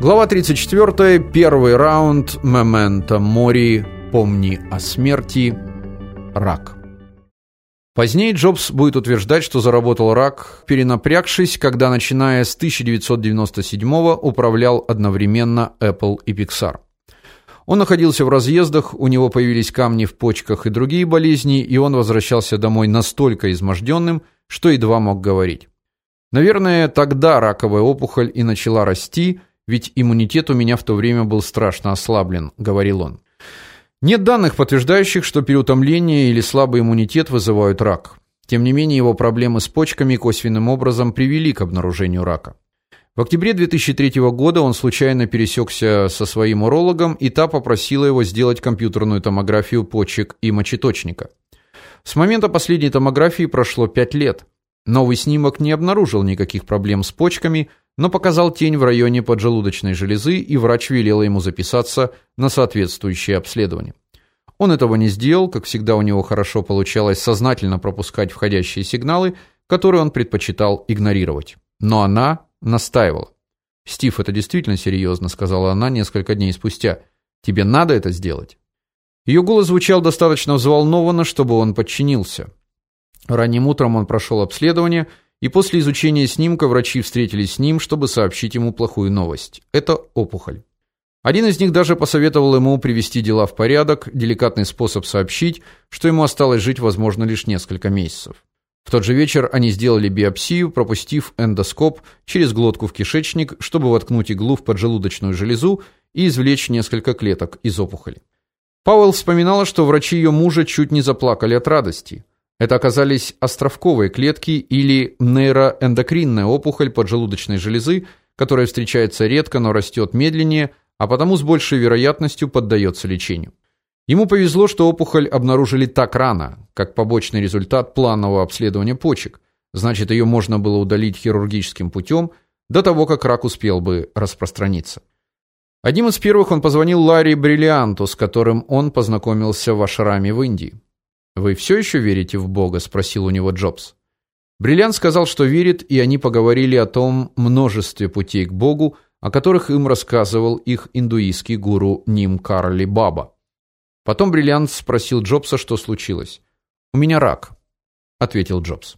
Глава 34. Первый раунд. Мементо мори. Помни о смерти. Рак. Позднее Джобс будет утверждать, что заработал рак, перенапрягшись, когда начиная с 1997 управлял одновременно Apple и Pixar. Он находился в разъездах, у него появились камни в почках и другие болезни, и он возвращался домой настолько изможденным, что едва мог говорить. Наверное, тогда раковая опухоль и начала расти, ведь иммунитет у меня в то время был страшно ослаблен, говорил он. Нет данных, подтверждающих, что переутомление или слабый иммунитет вызывают рак. Тем не менее, его проблемы с почками косвенным образом привели к обнаружению рака. В октябре 2003 года он случайно пересекся со своим урологом, и та попросила его сделать компьютерную томографию почек и мочеточника. С момента последней томографии прошло 5 лет. Новый снимок не обнаружил никаких проблем с почками, но показал тень в районе поджелудочной железы, и врач велел ему записаться на соответствующее обследование. Он этого не сделал, как всегда у него хорошо получалось сознательно пропускать входящие сигналы, которые он предпочитал игнорировать. Но она настаивала. "Стив, это действительно серьезно», — сказала она несколько дней спустя. "Тебе надо это сделать". Ее голос звучал достаточно взволнованно, чтобы он подчинился. Ранним утром он прошел обследование, и после изучения снимка врачи встретились с ним, чтобы сообщить ему плохую новость. Это опухоль. Один из них даже посоветовал ему привести дела в порядок, деликатный способ сообщить, что ему осталось жить, возможно, лишь несколько месяцев. В тот же вечер они сделали биопсию, пропустив эндоскоп через глотку в кишечник, чтобы воткнуть иглу в поджелудочную железу и извлечь несколько клеток из опухоли. Пауэлл вспоминала, что врачи ее мужа чуть не заплакали от радости. Это оказались островковые клетки или нейроэндокринная опухоль поджелудочной железы, которая встречается редко, но растет медленнее, а потому с большей вероятностью поддается лечению. Ему повезло, что опухоль обнаружили так рано, как побочный результат планового обследования почек. Значит, ее можно было удалить хирургическим путем до того, как рак успел бы распространиться. Одним из первых он позвонил Ларри Бриллианту, с которым он познакомился в ашраме в Индии. Вы все еще верите в Бога, спросил у него Джобс. Бриллиант сказал, что верит, и они поговорили о том множестве путей к Богу, о которых им рассказывал их индуистский гуру Ним Карли Баба. Потом Бриллиант спросил Джобса, что случилось. "У меня рак", ответил Джобс.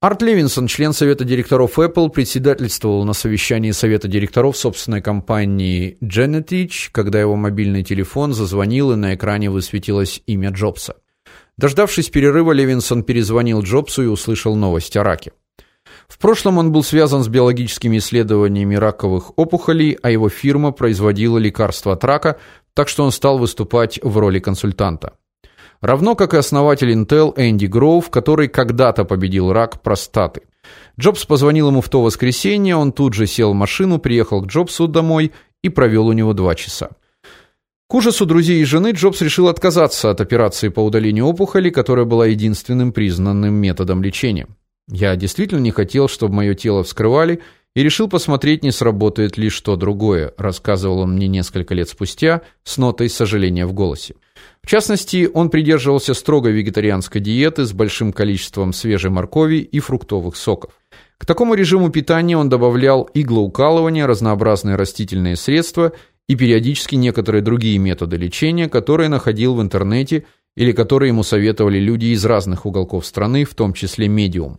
Арт Левинсон, член совета директоров Apple, председательствовал на совещании совета директоров собственной компании Genetech, когда его мобильный телефон зазвонил и на экране высветилось имя Джобса. Дождавшись перерыва, Левинсон перезвонил Джобсу и услышал новость о раке. В прошлом он был связан с биологическими исследованиями раковых опухолей, а его фирма производила лекарства от рака, так что он стал выступать в роли консультанта. Равно как и основатель Intel Энди Гроув, который когда-то победил рак простаты. Джобс позвонил ему в то воскресенье, он тут же сел в машину, приехал к Джобсу домой и провел у него два часа. К ужасу друзей и жены Джобс решил отказаться от операции по удалению опухоли, которая была единственным признанным методом лечения. Я действительно не хотел, чтобы мое тело вскрывали, и решил посмотреть, не сработает ли что другое, рассказывал он мне несколько лет спустя с нотой сожаления в голосе. В частности, он придерживался строгой вегетарианской диеты с большим количеством свежей моркови и фруктовых соков. К такому режиму питания он добавлял иглоукалывание, разнообразные растительные средства и периодически некоторые другие методы лечения, которые находил в интернете или которые ему советовали люди из разных уголков страны, в том числе медиум.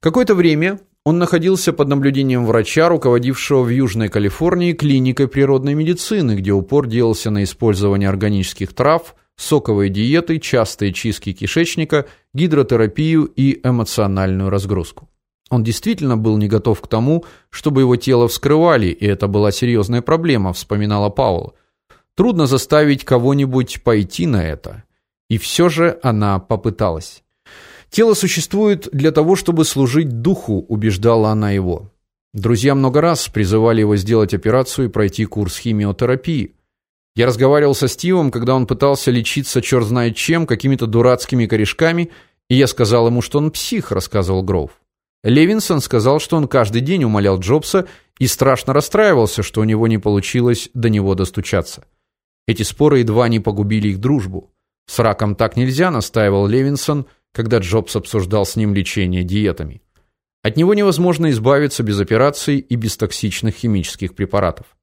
Какое-то время он находился под наблюдением врача, руководившего в Южной Калифорнии клиникой природной медицины, где упор делался на использовании органических трав, соковой диеты, частые чистки кишечника, гидротерапию и эмоциональную разгрузку. Он действительно был не готов к тому, чтобы его тело вскрывали, и это была серьезная проблема, вспоминала Паула. Трудно заставить кого-нибудь пойти на это. И все же она попыталась. Тело существует для того, чтобы служить духу, убеждала она его. Друзья много раз призывали его сделать операцию и пройти курс химиотерапии. Я разговаривал со Стивом, когда он пытался лечиться черт знает чем, какими-то дурацкими корешками, и я сказал ему, что он псих, рассказывал Гроув. Левинсон сказал, что он каждый день умолял Джобса и страшно расстраивался, что у него не получилось до него достучаться. Эти споры едва не погубили их дружбу. С раком так нельзя, настаивал Левинсон, когда Джобс обсуждал с ним лечение диетами. От него невозможно избавиться без операций и без токсичных химических препаратов.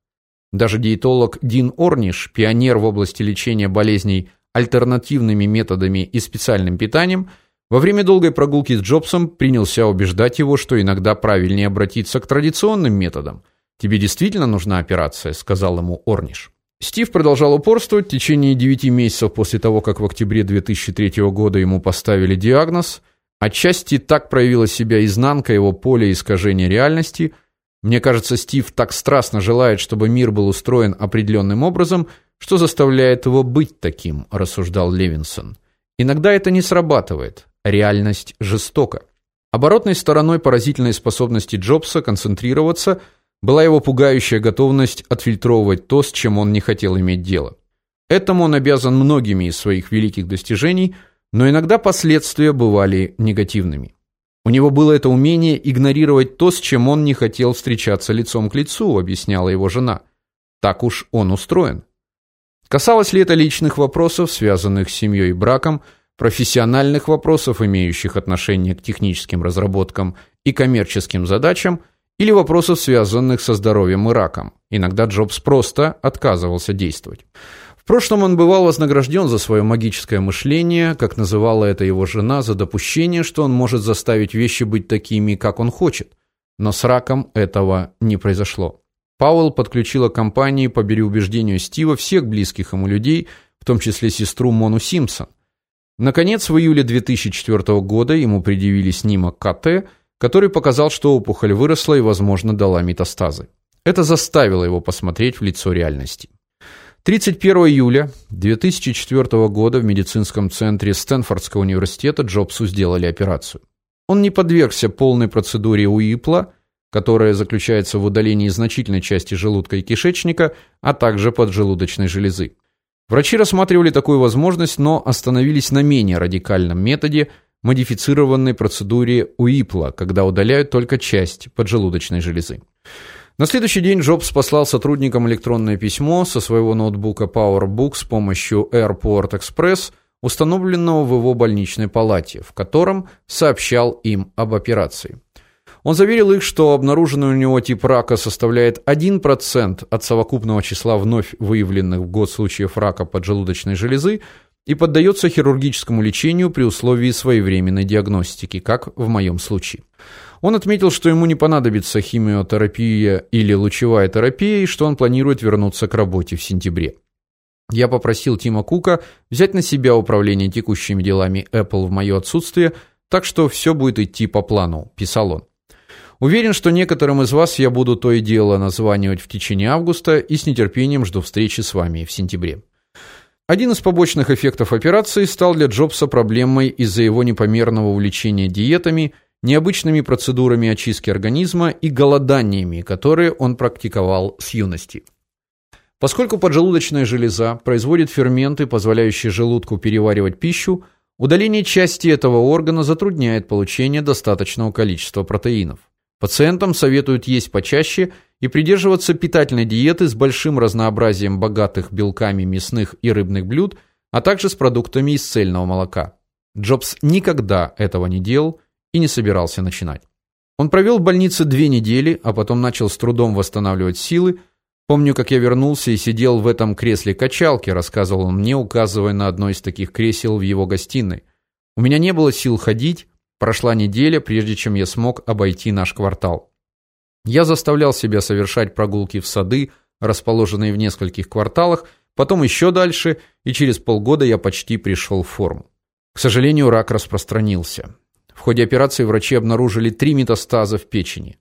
Даже диетолог Дин Орниш, пионер в области лечения болезней альтернативными методами и специальным питанием, во время долгой прогулки с Джобсом принялся убеждать его, что иногда правильнее обратиться к традиционным методам. Тебе действительно нужна операция, сказал ему Орниш. Стив продолжал упорствовать в течение 9 месяцев после того, как в октябре 2003 года ему поставили диагноз. Отчасти так проявила себя изнанка его поля искажения реальности. Мне кажется, Стив так страстно желает, чтобы мир был устроен определенным образом, что заставляет его быть таким, рассуждал Левинсон. Иногда это не срабатывает. Реальность жестока. Оборотной стороной поразительной способности Джобса концентрироваться была его пугающая готовность отфильтровывать то, с чем он не хотел иметь дело. Этому он обязан многими из своих великих достижений, но иногда последствия бывали негативными. У него было это умение игнорировать то, с чем он не хотел встречаться лицом к лицу, объясняла его жена. Так уж он устроен. Касалось ли это личных вопросов, связанных с семьей и браком, профессиональных вопросов, имеющих отношение к техническим разработкам и коммерческим задачам, или вопросов, связанных со здоровьем и раком. Иногда Джобс просто отказывался действовать. В прошлом он бывал вознагражден за свое магическое мышление, как называла это его жена, за допущение, что он может заставить вещи быть такими, как он хочет. Но с раком этого не произошло. Пауэлл подключила компании по переубеждению Стива всех близких ему людей, в том числе сестру Мону Симпсон. Наконец, в июле 2004 года ему предъявили снимок КТ, который показал, что опухоль выросла и, возможно, дала метастазы. Это заставило его посмотреть в лицо реальности. 31 июля 2004 года в медицинском центре Стэнфордского университета Джобсу сделали операцию. Он не подвергся полной процедуре Уипла, которая заключается в удалении значительной части желудка и кишечника, а также поджелудочной железы. Врачи рассматривали такую возможность, но остановились на менее радикальном методе модифицированной процедуре УИПЛа, когда удаляют только часть поджелудочной железы. На следующий день Джобс послал сотрудникам электронное письмо со своего ноутбука PowerBook с помощью Airport Express, установленного в его больничной палате, в котором сообщал им об операции. Он заверил их, что обнаруженный у него тип рака составляет 1% от совокупного числа вновь выявленных в год случаев рака поджелудочной железы и поддается хирургическому лечению при условии своевременной диагностики, как в моем случае. Он отметил, что ему не понадобится химиотерапия или лучевая терапия, и что он планирует вернуться к работе в сентябре. Я попросил Тима Кука взять на себя управление текущими делами Apple в мое отсутствие, так что все будет идти по плану, писал он. Уверен, что некоторым из вас я буду то и дело названивать в течение августа и с нетерпением жду встречи с вами в сентябре. Один из побочных эффектов операции стал для Джобса проблемой из-за его непомерного увлечения диетами, необычными процедурами очистки организма и голоданиями, которые он практиковал с юности. Поскольку поджелудочная железа производит ферменты, позволяющие желудку переваривать пищу, удаление части этого органа затрудняет получение достаточного количества протеинов. Пациентам советуют есть почаще и придерживаться питательной диеты с большим разнообразием богатых белками мясных и рыбных блюд, а также с продуктами из цельного молока. Джобс никогда этого не делал и не собирался начинать. Он провел в больнице две недели, а потом начал с трудом восстанавливать силы. Помню, как я вернулся и сидел в этом кресле качалки, рассказывал он мне, указывая на одно из таких кресел в его гостиной. У меня не было сил ходить, Прошла неделя, прежде чем я смог обойти наш квартал. Я заставлял себя совершать прогулки в сады, расположенные в нескольких кварталах, потом еще дальше, и через полгода я почти пришел в форму. К сожалению, рак распространился. В ходе операции врачи обнаружили три метастаза в печени.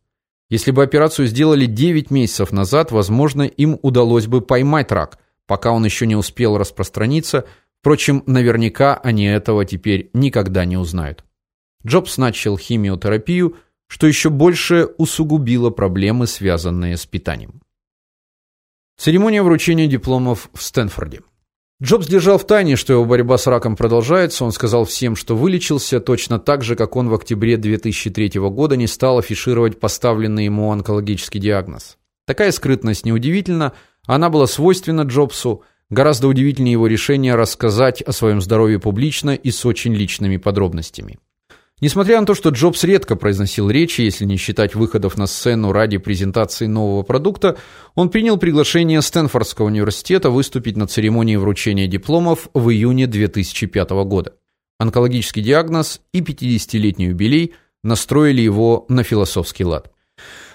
Если бы операцию сделали 9 месяцев назад, возможно, им удалось бы поймать рак, пока он еще не успел распространиться. Впрочем, наверняка они этого теперь никогда не узнают. Джобс начал химиотерапию, что еще больше усугубило проблемы, связанные с питанием. Церемония вручения дипломов в Стэнфорде. Джобс держал в тайне, что его борьба с раком продолжается. Он сказал всем, что вылечился точно так же, как он в октябре 2003 года не стал афишировать поставленный ему онкологический диагноз. Такая скрытность неудивительна, она была свойственна Джобсу. Гораздо удивительнее его решение рассказать о своем здоровье публично и с очень личными подробностями. Несмотря на то, что Джобс редко произносил речи, если не считать выходов на сцену ради презентации нового продукта, он принял приглашение Стэнфордского университета выступить на церемонии вручения дипломов в июне 2005 года. Онкологический диагноз и 50-летний юбилей настроили его на философский лад.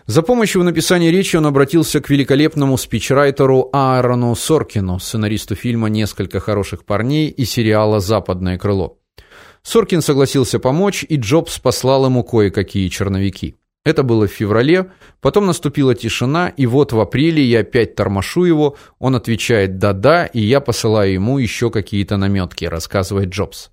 За помощью в написании речи он обратился к великолепному спичрайтеру Аарону Соркину, сценаристу фильма Несколько хороших парней и сериала Западное крыло. Соркин согласился помочь, и Джобс послал ему кое-какие черновики. Это было в феврале, потом наступила тишина, и вот в апреле я опять тормошу его, он отвечает «да-да», и я посылаю ему еще какие-то наметки, рассказывает Джобс.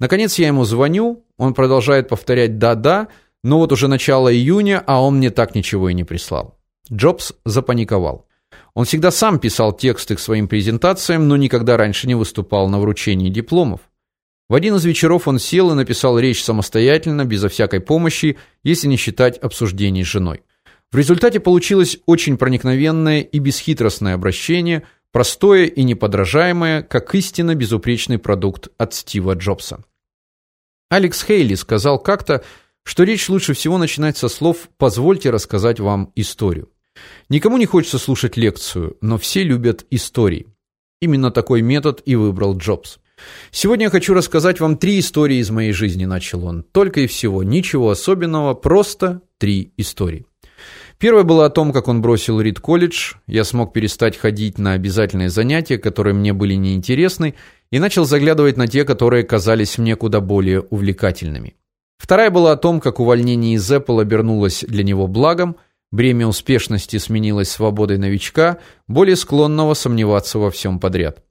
Наконец я ему звоню, он продолжает повторять «да-да», но вот уже начало июня, а он мне так ничего и не прислал. Джобс запаниковал. Он всегда сам писал тексты к своим презентациям, но никогда раньше не выступал на вручении дипломов. В один из вечеров он сел и написал речь самостоятельно, безо всякой помощи, если не считать обсуждений с женой. В результате получилось очень проникновенное и бесхитростное обращение, простое и неподражаемое, как истинно безупречный продукт от Стива Джобса. Алекс Хейли сказал как-то, что речь лучше всего начинать со слов «позвольте рассказать вам историю». Никому не хочется слушать лекцию, но все любят истории. Именно такой метод и выбрал Джобс. Сегодня я хочу рассказать вам три истории из моей жизни, начал он. Только и всего, ничего особенного, просто три истории. Первая была о том, как он бросил Рид колледж. Я смог перестать ходить на обязательные занятия, которые мне были неинтересны, и начал заглядывать на те, которые казались мне куда более увлекательными. Вторая была о том, как увольнение из Apple обернулось для него благом, бремя успешности сменилось свободой новичка, более склонного сомневаться во всем подряд.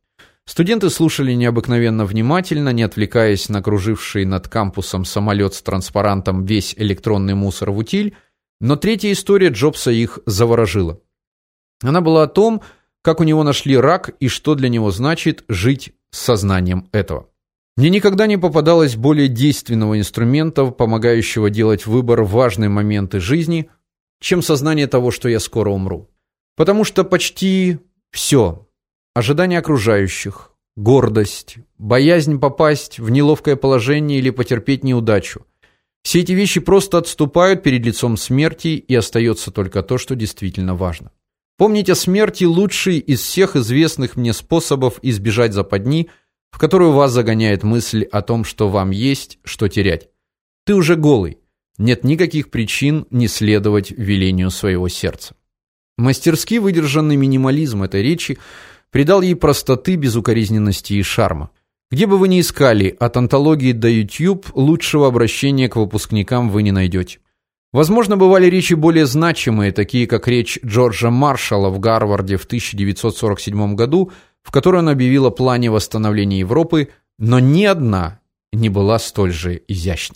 Студенты слушали необыкновенно внимательно, не отвлекаясь на круживший над кампусом самолет с транспарантом весь электронный мусор в утиль, но третья история Джобса их заворожила. Она была о том, как у него нашли рак и что для него значит жить с сознанием этого. Мне никогда не попадалось более действенного инструмента, помогающего делать выбор в важные моменты жизни, чем сознание того, что я скоро умру. Потому что почти все, ожидания окружающих, гордость, боязнь попасть в неловкое положение или потерпеть неудачу. Все эти вещи просто отступают перед лицом смерти, и остается только то, что действительно важно. Помнить о смерти лучший из всех известных мне способов избежать западни, в которую вас загоняет мысль о том, что вам есть что терять. Ты уже голый. Нет никаких причин не следовать велению своего сердца. Мастерски выдержанный минимализм этой речи придал ей простоты, безукоризненности и шарма. Где бы вы ни искали, от антологии до YouTube, лучшего обращения к выпускникам вы не найдете. Возможно, бывали речи более значимые, такие как речь Джорджа Маршалла в Гарварде в 1947 году, в которой он объявил о плане восстановления Европы, но ни одна не была столь же изящна.